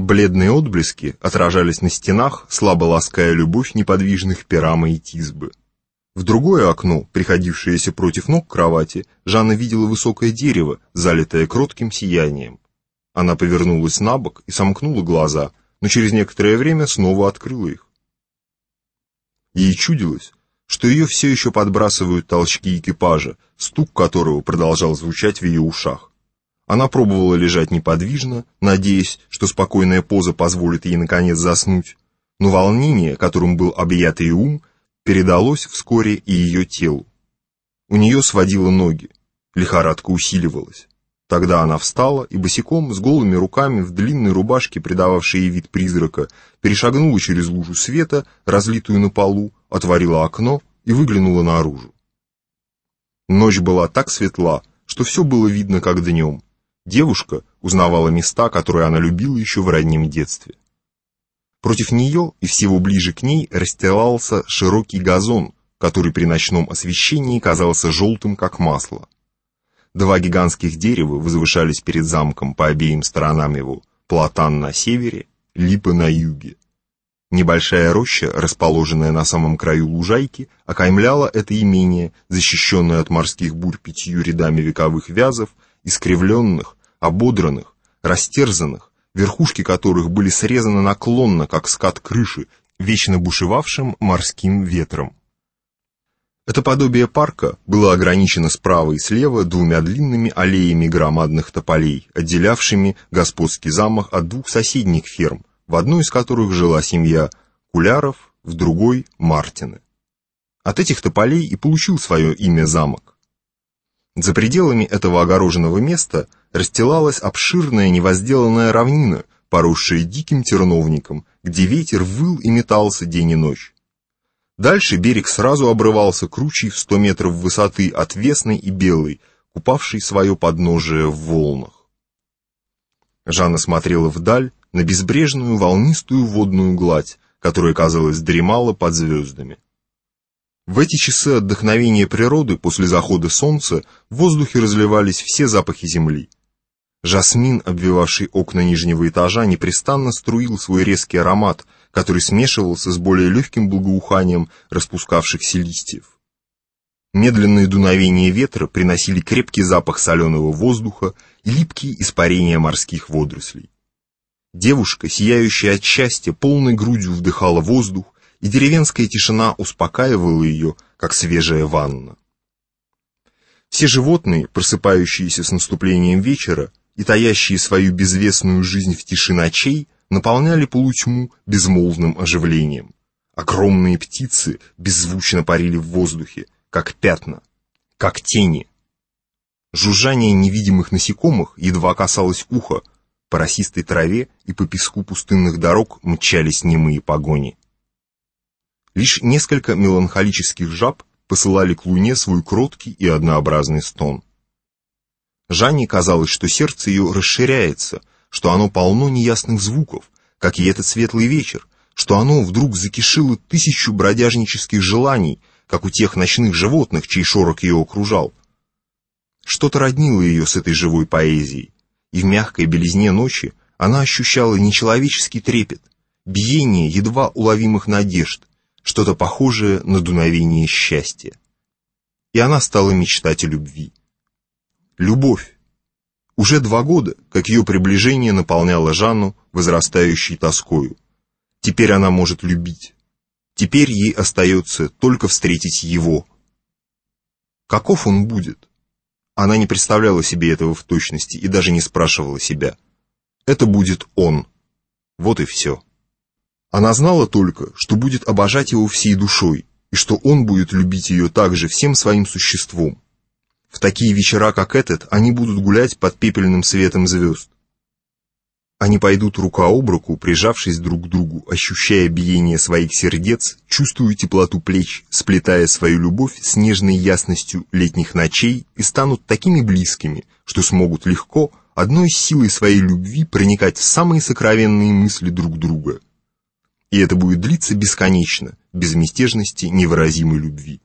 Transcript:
Бледные отблески отражались на стенах, слабо лаская любовь неподвижных Перама и Тизбы. В другое окно, приходившееся против ног кровати, Жанна видела высокое дерево, залитое кротким сиянием. Она повернулась на бок и сомкнула глаза, но через некоторое время снова открыла их. Ей чудилось, что ее все еще подбрасывают толчки экипажа, стук которого продолжал звучать в ее ушах. Она пробовала лежать неподвижно, надеясь, что спокойная поза позволит ей наконец заснуть, но волнение, которым был объят ее ум, передалось вскоре и ее телу. У нее сводило ноги, лихорадка усиливалась. Тогда она встала и босиком, с голыми руками, в длинной рубашке, придававшей ей вид призрака, перешагнула через лужу света, разлитую на полу, отворила окно и выглянула наружу. Ночь была так светла, что все было видно как днем. Девушка узнавала места, которые она любила еще в раннем детстве. Против нее и всего ближе к ней расстилался широкий газон, который при ночном освещении казался желтым, как масло. Два гигантских дерева возвышались перед замком по обеим сторонам его, платан на севере, липа на юге. Небольшая роща, расположенная на самом краю лужайки, окаймляла это имение, защищенное от морских бурь пятью рядами вековых вязов искривленных, ободранных, растерзанных, верхушки которых были срезаны наклонно, как скат крыши, вечно бушевавшим морским ветром. Это подобие парка было ограничено справа и слева двумя длинными аллеями громадных тополей, отделявшими господский замок от двух соседних ферм, в одной из которых жила семья Куляров, в другой — Мартины. От этих тополей и получил свое имя замок. За пределами этого огороженного места расстилалась обширная невозделанная равнина, поросшая диким терновником, где ветер выл и метался день и ночь. Дальше берег сразу обрывался кручей в сто метров высоты, отвесной и белой, купавшей свое подножие в волнах. Жанна смотрела вдаль на безбрежную волнистую водную гладь, которая, казалось, дремала под звездами. В эти часы отдохновения природы после захода солнца в воздухе разливались все запахи земли. Жасмин, обвивавший окна нижнего этажа, непрестанно струил свой резкий аромат, который смешивался с более легким благоуханием распускавшихся листьев. Медленные дуновения ветра приносили крепкий запах соленого воздуха и липкие испарения морских водорослей. Девушка, сияющая от счастья, полной грудью вдыхала воздух, и деревенская тишина успокаивала ее, как свежая ванна. Все животные, просыпающиеся с наступлением вечера и таящие свою безвестную жизнь в тиши ночей, наполняли полутьму безмолвным оживлением. Огромные птицы беззвучно парили в воздухе, как пятна, как тени. Жужжание невидимых насекомых едва касалось уха, по росистой траве и по песку пустынных дорог мчались немые погони. Лишь несколько меланхолических жаб посылали к луне свой кроткий и однообразный стон. Жанне казалось, что сердце ее расширяется, что оно полно неясных звуков, как и этот светлый вечер, что оно вдруг закишило тысячу бродяжнических желаний, как у тех ночных животных, чей шорох ее окружал. Что-то роднило ее с этой живой поэзией, и в мягкой белизне ночи она ощущала нечеловеческий трепет, биение едва уловимых надежд, что-то похожее на дуновение счастья. И она стала мечтать о любви. Любовь. Уже два года, как ее приближение наполняло Жанну возрастающей тоскою. Теперь она может любить. Теперь ей остается только встретить его. Каков он будет? Она не представляла себе этого в точности и даже не спрашивала себя. Это будет он. Вот и все. Она знала только, что будет обожать его всей душой, и что он будет любить ее также всем своим существом. В такие вечера, как этот, они будут гулять под пепельным светом звезд. Они пойдут рука об руку, прижавшись друг к другу, ощущая биение своих сердец, чувствуя теплоту плеч, сплетая свою любовь с нежной ясностью летних ночей и станут такими близкими, что смогут легко, одной силой своей любви проникать в самые сокровенные мысли друг друга – и это будет длиться бесконечно, без мятежности невыразимой любви.